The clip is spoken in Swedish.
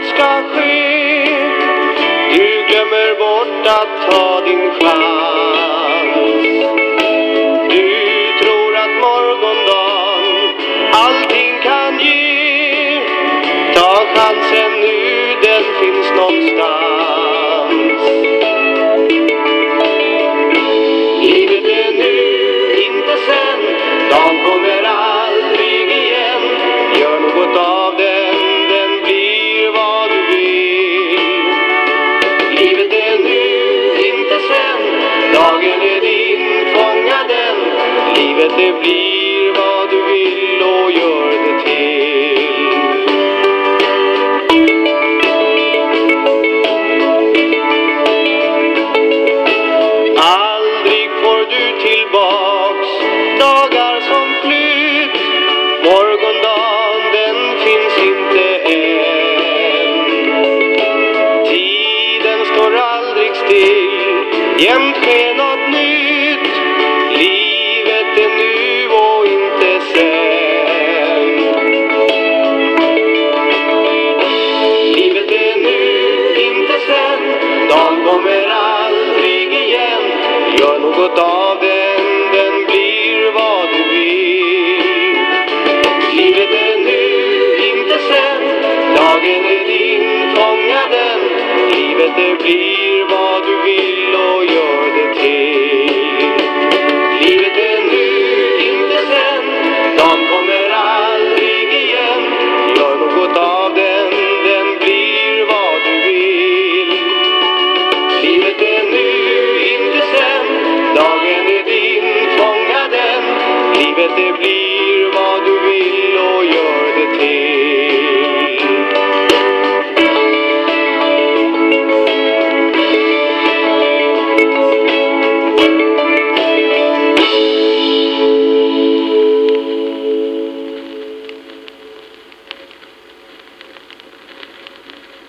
något ska ske. Du glömmer bort att ta din chans. Du tror att morgondagen allting kan ge. Ta chansen nu, den finns någonstans. Livet det blir vad du vill och gör det till. Aldrig får du tillbaks dagar som flytt. Morgondagen den finns inte än. Tiden står aldrig still, jämt sker något av den, den blir vad du vill. Livet är nu, inte sen. Dagen är din, fånga den. Livet det blir vad du vill och gör det